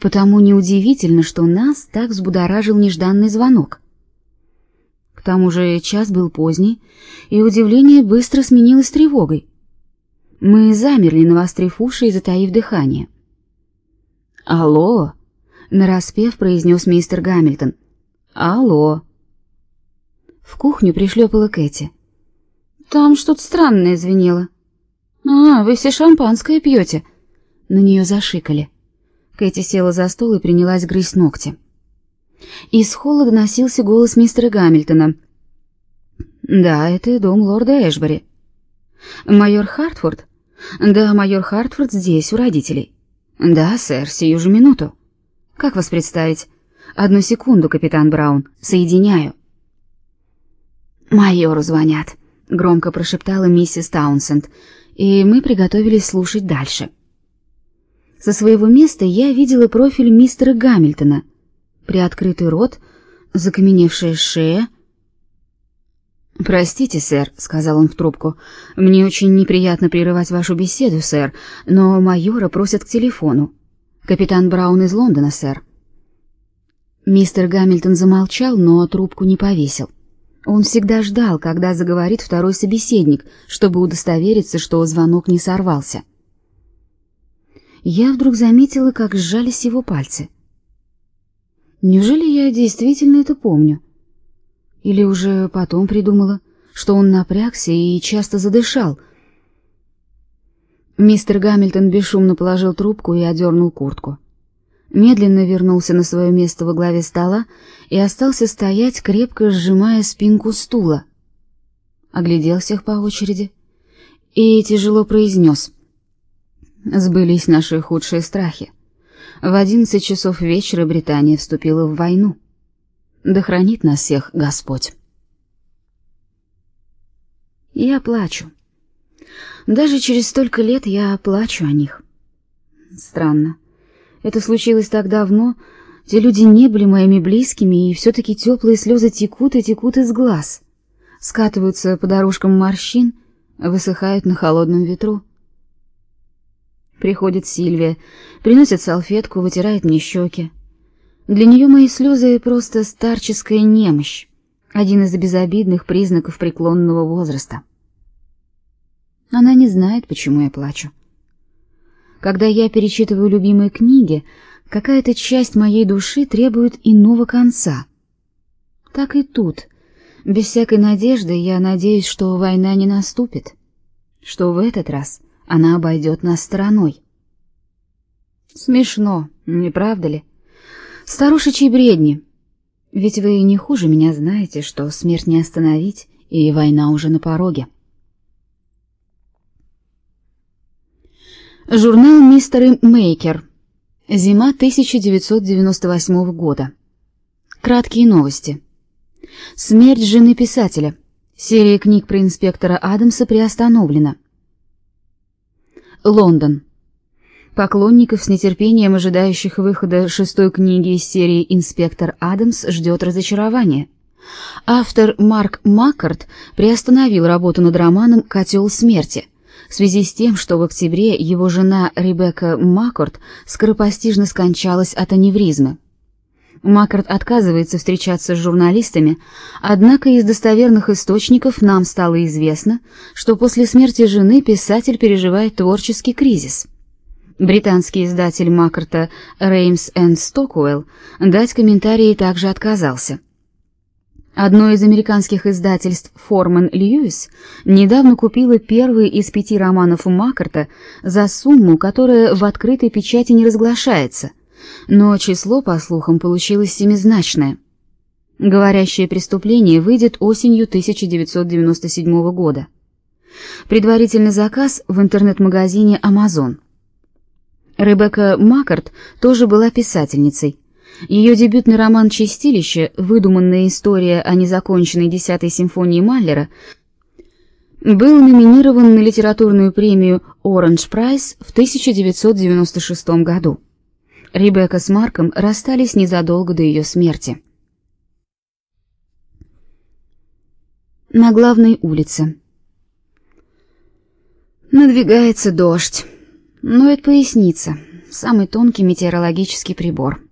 Потому неудивительно, что нас так взбудоражил нежданный звонок. К тому же час был поздний, и удивление быстро сменилось тревогой. Мы замерли, навострив уши и затаив дыхание. «Алло!» — нараспев произнес мистер Гамильтон. «Алло!» В кухню пришлепала Кэти. «Там что-то странное звенело». «А, вы все шампанское пьете?» На нее зашикали. Кэти села за стол и принялась грызть ногти. Из холла доносился голос мистера Гамильтона. «Да, это дом лорда Эшбери». «Майор Хартфорд?» «Да, майор Хартфорд здесь, у родителей». «Да, сэр, сию же минуту». «Как вас представить?» «Одну секунду, капитан Браун. Соединяю». «Майору звонят», — громко прошептала миссис Таунсенд, и мы приготовились слушать дальше. Со своего места я видела профиль мистера Гамильтона. Приоткрытый рот, закаменевшая шея. «Простите, сэр», — сказал он в трубку, — «мне очень неприятно прерывать вашу беседу, сэр, но майора просят к телефону. Капитан Браун из Лондона, сэр». Мистер Гамильтон замолчал, но трубку не повесил. Он всегда ждал, когда заговорит второй собеседник, чтобы удостовериться, что звонок не сорвался я вдруг заметила, как сжались его пальцы. Неужели я действительно это помню? Или уже потом придумала, что он напрягся и часто задышал? Мистер Гамильтон бесшумно положил трубку и одернул куртку. Медленно вернулся на свое место во главе стола и остался стоять, крепко сжимая спинку стула. Оглядел всех по очереди и тяжело произнес — Сбылись наши худшие страхи. В одиннадцать часов вечера Британия вступила в войну. Да хранит нас всех Господь. Я плачу. Даже через столько лет я плачу о них. Странно. Это случилось так давно, те люди не были моими близкими, и все-таки теплые слезы текут и текут из глаз, скатываются по дорожкам морщин, высыхают на холодном ветру. Приходит Сильвия, приносит салфетку, вытирает мне щеки. Для нее мои слезы просто старческая немощь, один из безобидных признаков преклонного возраста. Она не знает, почему я плачу. Когда я перечитываю любимые книги, какая-то часть моей души требует иного конца. Так и тут. Без всякой надежды я надеюсь, что война не наступит, что в этот раз она обойдет нас стороной. Смешно, не правда ли? Старушечьи бредни. Ведь вы не хуже меня знаете, что смерть не остановить, и война уже на пороге. Журнал «Мистер Мейкер». Зима 1998 года. Краткие новости. Смерть жены писателя. Серия книг про инспектора Адамса приостановлена. Лондон. Поклонников с нетерпением ожидающих выхода шестой книги из серии «Инспектор Адамс» ждет разочарование. Автор Марк Маккарт приостановил работу над романом «Котел смерти» в связи с тем, что в октябре его жена Ребекка Маккарт скоропостижно скончалась от аневризмы. Маккарт отказывается встречаться с журналистами, однако из достоверных источников нам стало известно, что после смерти жены писатель переживает творческий кризис. Британский издатель Маккарта Реймс энд Стокуэлл дать комментарии также отказался. Одно из американских издательств Форман Льюис недавно купило первый из пяти романов Маккарта за сумму, которая в открытой печати не разглашается, но число, по слухам, получилось семизначное. Говорящее преступление выйдет осенью 1997 года. Предварительный заказ в интернет-магазине Amazon. Ребекка Маккарт тоже была писательницей. Ее дебютный роман «Чистилище», выдуманная история о незаконченной десятой симфонии Маллера, был номинирован на литературную премию Orange Prize в 1996 году. Ребекка с Марком расстались незадолго до ее смерти. На главной улице. Надвигается дождь. Но это поясница. самый тонкий метеорологический прибор.